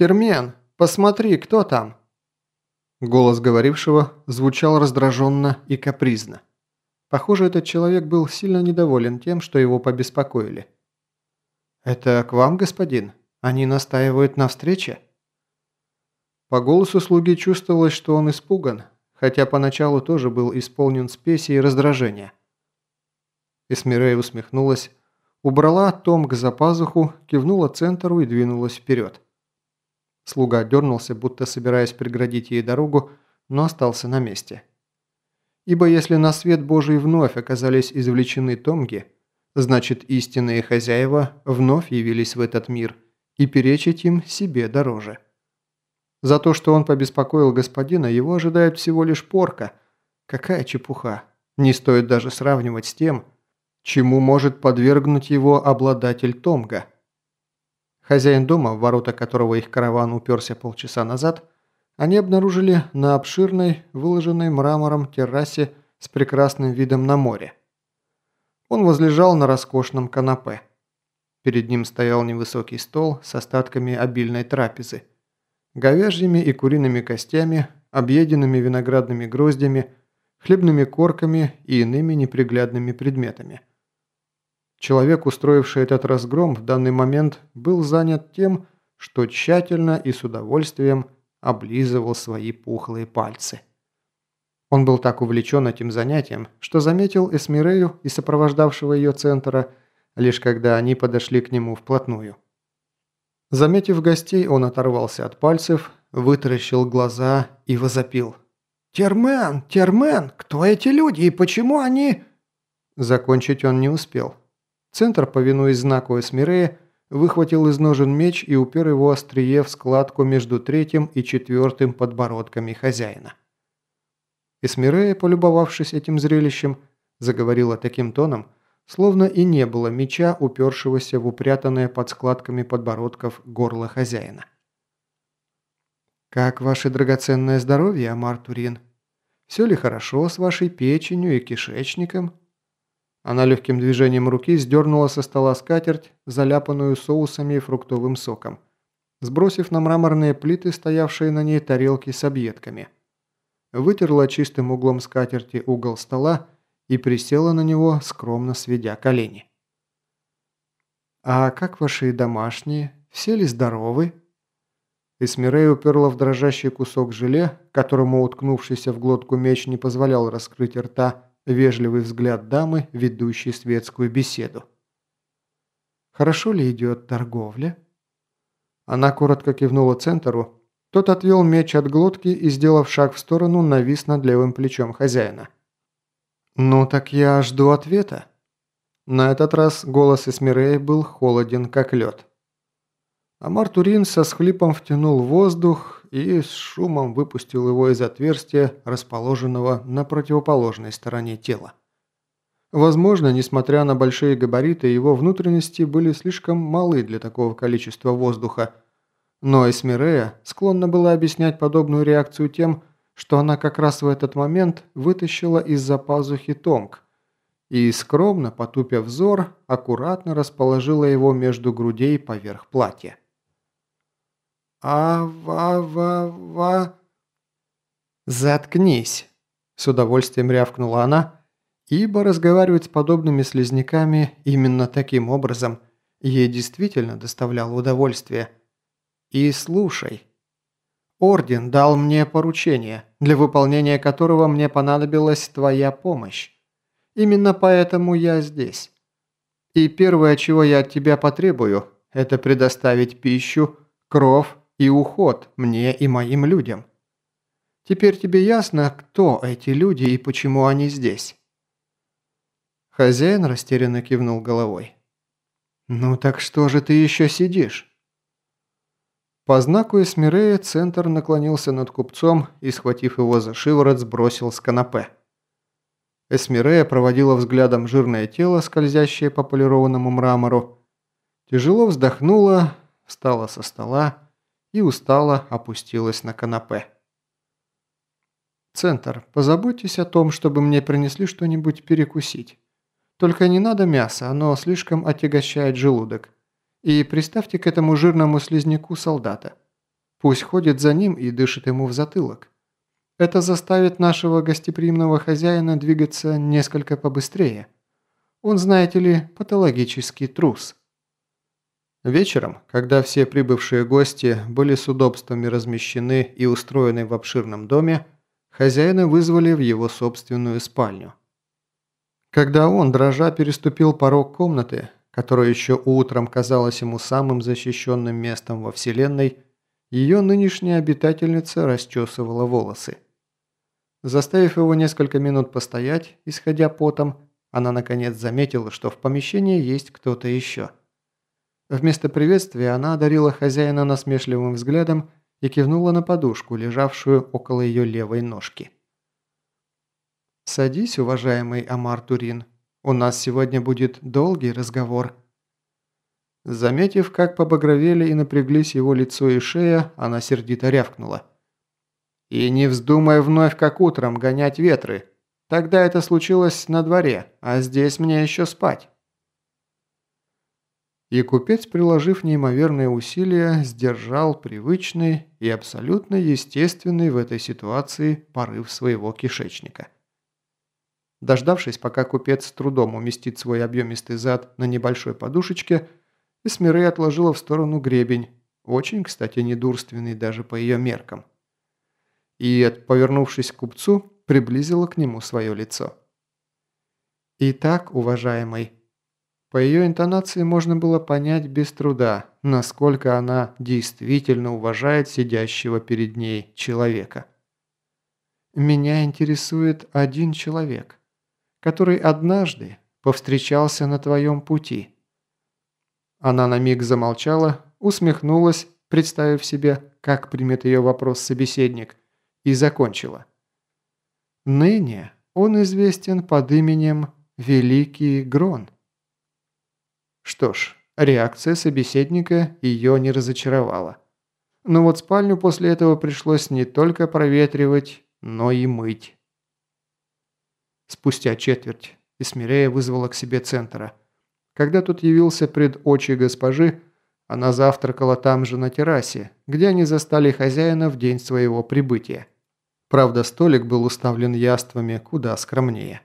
«Термен, посмотри, кто там?» Голос говорившего звучал раздраженно и капризно. Похоже, этот человек был сильно недоволен тем, что его побеспокоили. «Это к вам, господин? Они настаивают на встрече?» По голосу слуги чувствовалось, что он испуган, хотя поначалу тоже был исполнен спеси и раздражения. Эсмирей усмехнулась, убрала Томк за пазуху, кивнула центру и двинулась вперед. Слуга дернулся, будто собираясь преградить ей дорогу, но остался на месте. Ибо если на свет Божий вновь оказались извлечены Томги, значит истинные хозяева вновь явились в этот мир, и перечить им себе дороже. За то, что он побеспокоил господина, его ожидает всего лишь порка. Какая чепуха. Не стоит даже сравнивать с тем, чему может подвергнуть его обладатель Томга. Хозяин дома, в ворота которого их караван уперся полчаса назад, они обнаружили на обширной, выложенной мрамором террасе с прекрасным видом на море. Он возлежал на роскошном канапе. Перед ним стоял невысокий стол с остатками обильной трапезы. Говяжьими и куриными костями, объеденными виноградными гроздями, хлебными корками и иными неприглядными предметами – Человек, устроивший этот разгром, в данный момент был занят тем, что тщательно и с удовольствием облизывал свои пухлые пальцы. Он был так увлечен этим занятием, что заметил Эсмирею и сопровождавшего ее центра, лишь когда они подошли к нему вплотную. Заметив гостей, он оторвался от пальцев, вытаращил глаза и возопил. «Термен! Термен! Кто эти люди и почему они...» Закончить он не успел. Центр, повинуясь знаку Эсмирея, выхватил из ножен меч и упер его острие в складку между третьим и четвертым подбородками хозяина. Эсмирея, полюбовавшись этим зрелищем, заговорила таким тоном, словно и не было меча, упершегося в упрятанное под складками подбородков горло хозяина. «Как ваше драгоценное здоровье, Амар Турин? Все ли хорошо с вашей печенью и кишечником?» Она легким движением руки сдернула со стола скатерть, заляпанную соусами и фруктовым соком, сбросив на мраморные плиты, стоявшие на ней тарелки с объедками. Вытерла чистым углом скатерти угол стола и присела на него, скромно сведя колени. «А как ваши домашние? Все ли здоровы?» Эсмирей уперла в дрожащий кусок желе, которому уткнувшийся в глотку меч не позволял раскрыть рта, вежливый взгляд дамы, ведущей светскую беседу. «Хорошо ли идет торговля?» Она коротко кивнула центру. Тот отвел меч от глотки и, сделав шаг в сторону, навис над левым плечом хозяина. «Ну так я жду ответа». На этот раз голос Эсмирея был холоден, как лед. Амар Турин со схлипом втянул воздух, и с шумом выпустил его из отверстия, расположенного на противоположной стороне тела. Возможно, несмотря на большие габариты, его внутренности были слишком малы для такого количества воздуха, но Эсмирея склонна была объяснять подобную реакцию тем, что она как раз в этот момент вытащила из-за пазухи томк и, скромно потупя взор, аккуратно расположила его между грудей поверх платья. «А-ва-ва-ва...» «Заткнись!» – с удовольствием рявкнула она, ибо разговаривать с подобными слизняками именно таким образом ей действительно доставляло удовольствие. «И слушай. Орден дал мне поручение, для выполнения которого мне понадобилась твоя помощь. Именно поэтому я здесь. И первое, чего я от тебя потребую, это предоставить пищу, кров и уход мне и моим людям. Теперь тебе ясно, кто эти люди и почему они здесь?» Хозяин растерянно кивнул головой. «Ну так что же ты еще сидишь?» По знаку Эсмирея Центр наклонился над купцом и, схватив его за шиворот, сбросил с канапе. Эсмирея проводила взглядом жирное тело, скользящее по полированному мрамору, тяжело вздохнула, встала со стола и устало опустилась на канапе. «Центр, позаботьтесь о том, чтобы мне принесли что-нибудь перекусить. Только не надо мяса, оно слишком отягощает желудок. И приставьте к этому жирному слизняку солдата. Пусть ходит за ним и дышит ему в затылок. Это заставит нашего гостеприимного хозяина двигаться несколько побыстрее. Он, знаете ли, патологический трус. Вечером, когда все прибывшие гости были с удобствами размещены и устроены в обширном доме, хозяина вызвали в его собственную спальню. Когда он, дрожа, переступил порог комнаты, которая еще утром казалась ему самым защищенным местом во Вселенной, ее нынешняя обитательница расчесывала волосы. Заставив его несколько минут постоять, исходя потом, она наконец заметила, что в помещении есть кто-то еще. Вместо приветствия она одарила хозяина насмешливым взглядом и кивнула на подушку, лежавшую около ее левой ножки. «Садись, уважаемый Амар Турин. У нас сегодня будет долгий разговор». Заметив, как побагровели и напряглись его лицо и шея, она сердито рявкнула. «И не вздумай вновь, как утром, гонять ветры. Тогда это случилось на дворе, а здесь мне еще спать». И купец, приложив неимоверные усилия, сдержал привычный и абсолютно естественный в этой ситуации порыв своего кишечника. Дождавшись, пока купец с трудом уместит свой объемистый зад на небольшой подушечке, Эсмирей отложила в сторону гребень, очень, кстати, недурственный даже по ее меркам. И, повернувшись к купцу, приблизила к нему свое лицо. «Итак, уважаемый», по ее интонации можно было понять без труда, насколько она действительно уважает сидящего перед ней человека. «Меня интересует один человек который однажды повстречался на твоем пути». Она на миг замолчала, усмехнулась, представив себе, как примет ее вопрос собеседник, и закончила. «Ныне он известен под именем Великий Грон». Что ж, реакция собеседника ее не разочаровала. Но вот спальню после этого пришлось не только проветривать, но и мыть. Спустя четверть Исмирея вызвала к себе центра. Когда тот явился пред очи госпожи, она завтракала там же на террасе, где они застали хозяина в день своего прибытия. Правда, столик был уставлен яствами куда скромнее.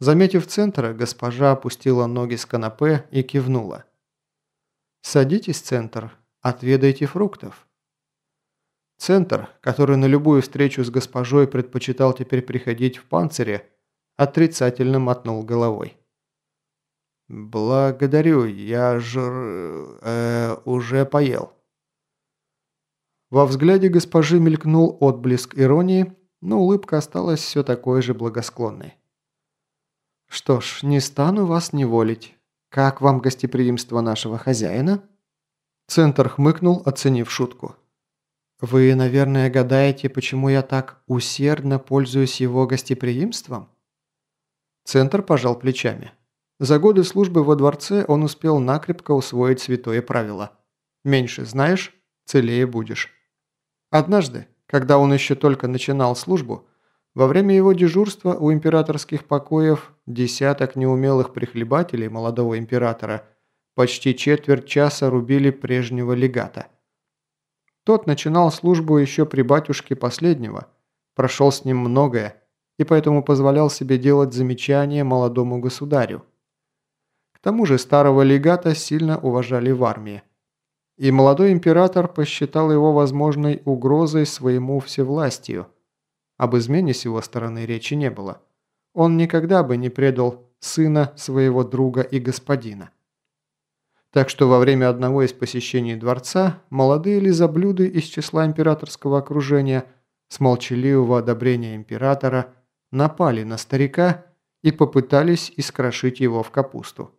Заметив центра, госпожа опустила ноги с канапе и кивнула. «Садитесь, центр, отведайте фруктов». Центр, который на любую встречу с госпожой предпочитал теперь приходить в панцире, отрицательно мотнул головой. «Благодарю, я жр... Э, уже поел». Во взгляде госпожи мелькнул отблеск иронии, но улыбка осталась все такой же благосклонной. «Что ж, не стану вас неволить. Как вам гостеприимство нашего хозяина?» Центр хмыкнул, оценив шутку. «Вы, наверное, гадаете, почему я так усердно пользуюсь его гостеприимством?» Центр пожал плечами. За годы службы во дворце он успел накрепко усвоить святое правило. Меньше знаешь, целее будешь. Однажды, когда он еще только начинал службу, во время его дежурства у императорских покоев десяток неумелых прихлебателей молодого императора почти четверть часа рубили прежнего легата. Тот начинал службу еще при батюшке последнего, прошел с ним многое, и поэтому позволял себе делать замечания молодому государю. К тому же старого легата сильно уважали в армии. И молодой император посчитал его возможной угрозой своему всевластию. Об измене с его стороны речи не было. Он никогда бы не предал сына своего друга и господина. Так что во время одного из посещений дворца молодые лизоблюды из числа императорского окружения с молчаливого одобрения императора – напали на старика и попытались искрошить его в капусту.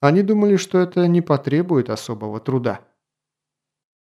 Они думали, что это не потребует особого труда.